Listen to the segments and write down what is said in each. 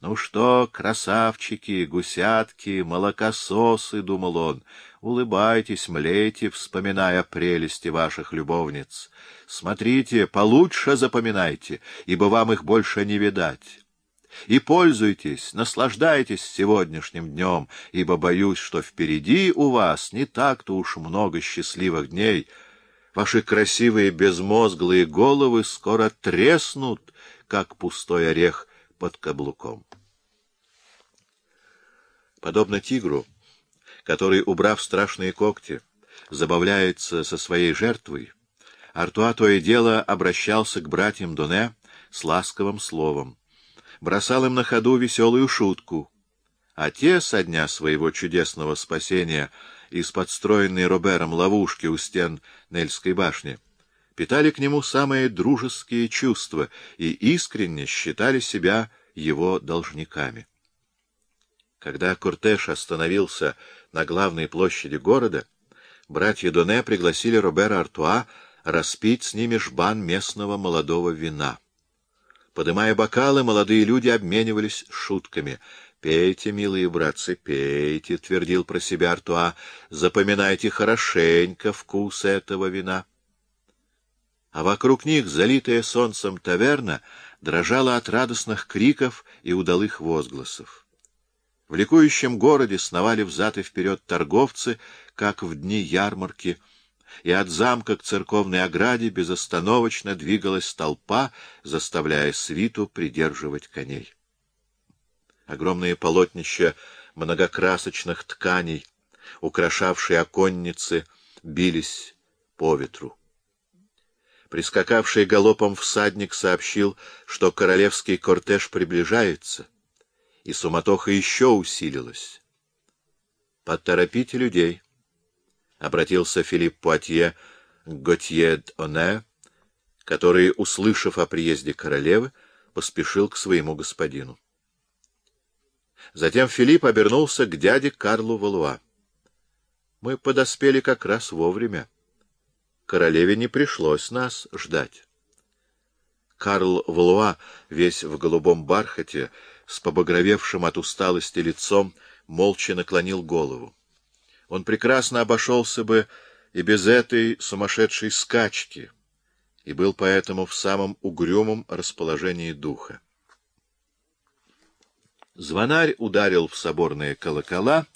Ну что, красавчики, гусятки, молокососы, — думал он, — улыбайтесь, млейте, вспоминая прелести ваших любовниц. Смотрите, получше запоминайте, ибо вам их больше не видать. И пользуйтесь, наслаждайтесь сегодняшним днем, ибо боюсь, что впереди у вас не так-то уж много счастливых дней. Ваши красивые безмозглые головы скоро треснут, как пустой орех, под каблуком. Подобно тигру, который, убрав страшные когти, забавляется со своей жертвой, Артуа то и дело обращался к братьям Доне с ласковым словом, бросал им на ходу веселую шутку, а те, со дня своего чудесного спасения из подстроенной Робером ловушки у стен Нельской башни, питали к нему самые дружеские чувства и искренне считали себя его должниками. Когда кортеж остановился на главной площади города, братья Доне пригласили Робера Артуа распить с ними жбан местного молодого вина. Подымая бокалы, молодые люди обменивались шутками. «Пейте, милые братцы, пейте», — твердил про себя Артуа, — «запоминайте хорошенько вкус этого вина» а вокруг них, залитая солнцем таверна, дрожала от радостных криков и удалых возгласов. В ликующем городе сновали взад и вперед торговцы, как в дни ярмарки, и от замка к церковной ограде безостановочно двигалась толпа, заставляя свиту придерживать коней. Огромные полотнища многокрасочных тканей, украшавшие оконницы, бились по ветру. Прискакавший галопом всадник сообщил, что королевский кортеж приближается, и суматоха еще усилилась. «Поторопите людей», — обратился Филипп Пуатье к Готье Оне, который, услышав о приезде королевы, поспешил к своему господину. Затем Филипп обернулся к дяде Карлу Валуа. «Мы подоспели как раз вовремя» королеве не пришлось нас ждать. Карл Валуа, весь в голубом бархате, с побагровевшим от усталости лицом, молча наклонил голову. Он прекрасно обошелся бы и без этой сумасшедшей скачки, и был поэтому в самом угрюмом расположении духа. Звонарь ударил в соборные колокола,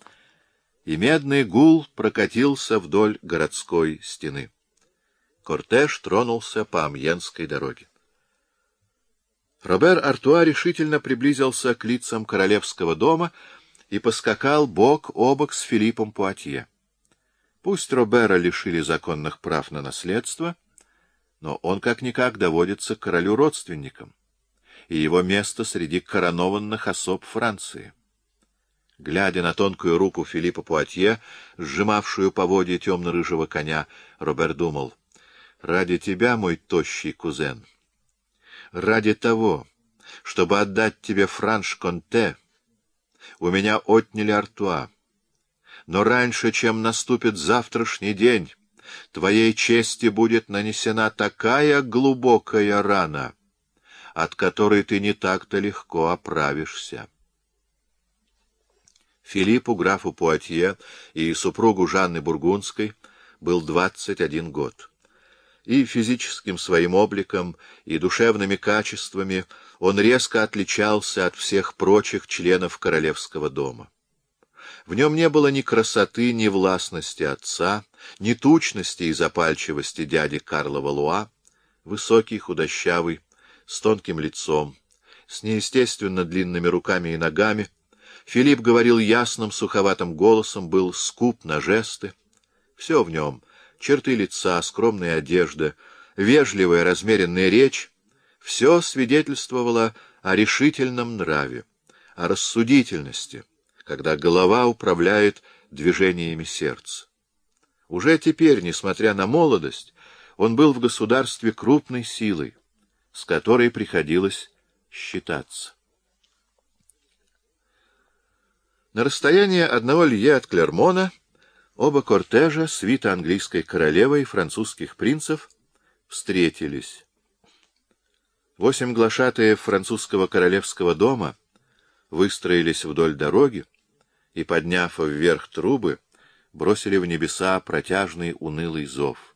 и медный гул прокатился вдоль городской стены. Кортеж тронулся по Амьенской дороге. Робер Артуа решительно приблизился к лицам королевского дома и поскакал бок о бок с Филиппом Пуатье. Пусть Робера лишили законных прав на наследство, но он как-никак доводится к королю родственникам, и его место среди коронованных особ Франции. Глядя на тонкую руку Филиппа Пуатье, сжимавшую поводья темно-рыжего коня, Робер думал — Ради тебя, мой тощий кузен, ради того, чтобы отдать тебе Франш-Конте, у меня отняли Артуа. Но раньше, чем наступит завтрашний день, твоей чести будет нанесена такая глубокая рана, от которой ты не так-то легко оправишься. Филиппу, графу Пуатье и супругу Жанны Бургундской был двадцать один год и физическим своим обликом, и душевными качествами он резко отличался от всех прочих членов королевского дома. В нем не было ни красоты, ни властности отца, ни тучности и запальчивости дяди Карла Валуа, высокий, худощавый, с тонким лицом, с неестественно длинными руками и ногами. Филипп говорил ясным, суховатым голосом, был скуп на жесты. Все в нем — черты лица, скромная одежда, вежливая размеренная речь — все свидетельствовало о решительном нраве, о рассудительности, когда голова управляет движениями сердца. Уже теперь, несмотря на молодость, он был в государстве крупной силой, с которой приходилось считаться. На расстоянии одного лье от Клермона Оба кортежа, свита английской королевы и французских принцев, встретились. Восемь глашатаев французского королевского дома выстроились вдоль дороги и, подняв вверх трубы, бросили в небеса протяжный унылый зов.